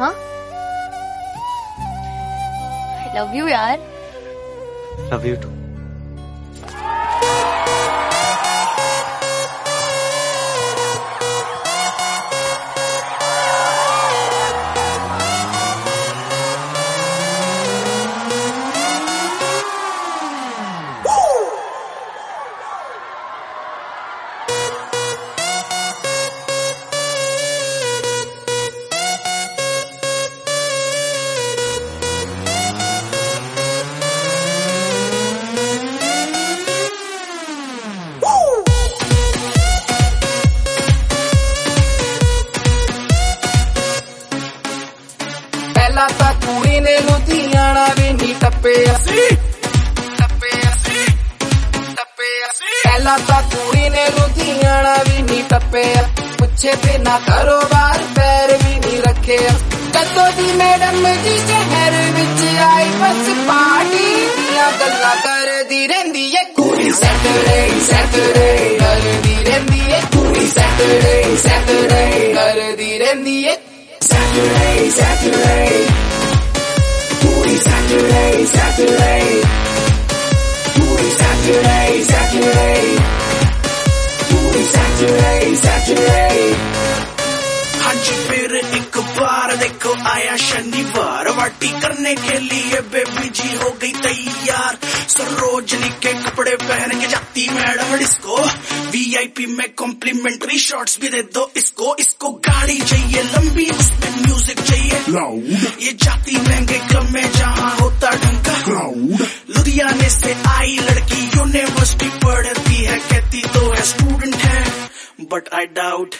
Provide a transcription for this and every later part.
हाँ I love you यार love you too ਕੁੜੀ ਨੇ ਲੁਧਿਆਣਾ ਵੀ ਨਹੀਂ ਟੱਪਿਆ। ਸੀ ਟੱਪਿਆ ਸੀ ਟੱਪਿਆ ਸੀ ਪਹਿਲਾਂ ਤਾਂ ਕੁੜੀ ਨੇ ਲੁਧਿਆਣਾ ਵੀ ਨਹੀਂ ਟੱਪਿਆ। ਪੁੱਛੇ ਬਿਨਾ ਕਾਰੋਬਾਰ ਪੈਰ ਵੀ ਨਹੀਂ ਰੱਖੇ ਕਦੋਂ ਦੀ ਮੈਡਮ ਜੀ ਸ਼ਹਿਰ ਵਿੱਚ ਆਈ? ਬਸ ਪਾਰਟੀ ਦੀਆਂ ਗੱਲਾਂ ਕਰਦੀ ਰਹਿੰਦੀ ਏ। ਕੁੜੀ Saturday Saturday Saturday, Saturday. Saturday, Saturday. Booty Saturday, Saturday. ਹਾਂਜੀ फिर एक बार देखो आया शनिवार वाटी करने के लिए बेबी जी हो गई तैयार सरोजनी के कपड़े पहन के जाती मैडम डिस्को वीआईपी में कॉम्प्लीमेंट्री शॉट्स भी दे दो इसको इसको गाड़ी चाहिए लंबी उसमें म्यूज़िक चाहिए ये जाती महँगे क्लब में जहाँ होता यूनिवर्सिटी पढ़ती है, कहती तो है स्टूडेंट है। बट आई डाउट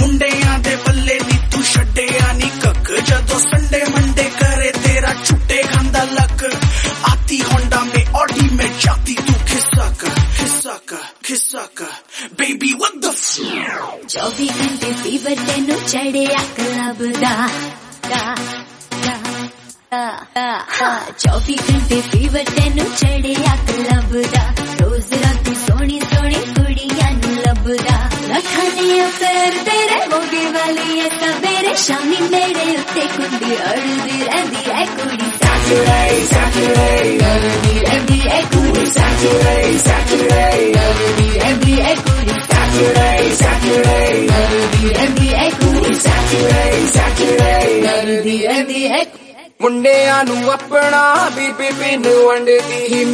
मुंडियाँ दे बल्ले नी, तू छड्डिया नी कक। जदों संडे मंडे करे तेरा छुट्टे खांदा लक। आती होंडा में ऑडी में जाती तू खिसक खिस्सा खिसक बेबी व्हाट द चौबी घंटे फीवर तेनु चढ़िया क्लब दा दा दा। ਦਾ 24 ਘੰਟੇ ਫੀਵਰ ਤੈਨੂੰ ਚੜਿਆ ਕਲੱਬ ਦਾ ਰੋਜ਼ ਰਾਤੀ ਸੋਹਣੀ ਸੋਹਣੀ ਕੁੜੀਆਂ ਨੂੰ ਲੱਭਦਾ ਲੱਖਾਂ ਦੇ ਪੈਰ ਤੇਰੇ ਮੋਢੇ ਵਾਲੀ ਐ ਸਵੇਰੇ ਸ਼ਾਮੀ ਮੇਰੇ ਉੱਤੇ ਕੁੰਡੀ ਅੜਦੀ ਰਹਿੰਦੀ ਐ ਕੁੜੀ Saturday Saturday ਲਵਦੀ ਐਂਦੀ ਐ ਕੁੜੀ Saturday Saturday ਲਵਦੀ ਐਂਦੀ ਐ ਕੁੜੀ Saturday Saturday ਲਵਦੀ ਐਂਦੀ ਐ ਕੁੜੀ Saturday Saturday ਲਵਦੀ ਐਂਦੀ ਐ ਮੁੰਡਿਆਂ ਨੂੰ ਆਪਣਾ ਬੀਬੀ ਪਿੰਡ ਵੰਡਦੀ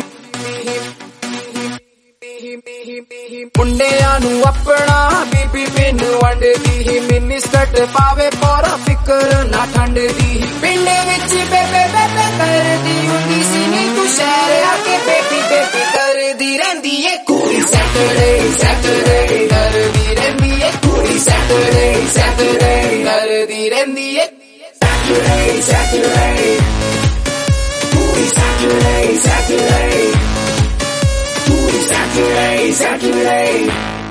ਮੁੰਡਿਆਂ ਨੂੰ ਆਪਣਾ ਬੀਬੀ ਪਿੰਡ ਵੰਡਦੀ ਮਿੰਨੀ ਸਕਟ ਪਾਵੇ ਪੋਰਾ ਫਿਕਰ ਨਾ ਠੰਡ ਦੀ ਪਿੰਡ ਵਿੱਚ ਬੇਬੇ ਬੇਬੇ ਕਰਦੀ ਹੁੰਦੀ ਸੀ। ਨੀ ਤੂੰ ਸ਼ਹਿਰ ਆ ਕੇ ਬੇਬੀ ਬੇਬੀ ਕਰਦੀ ਰਹਿੰਦੀ ਏ। ਕੁੜੀ ਸੈਟਰਡੇ ਸੈਟਰਡੇ ਕਰਦੀ ਰਹਿੰਦੀ ਏ। ਕੁੜੀ ਸੈਟਰਡੇ ਸੈਟਰਡੇ ਕਰਦੀ ਰਹਿੰਦੀ ਏ। Saturday, Saturday. Accumulate, accumulate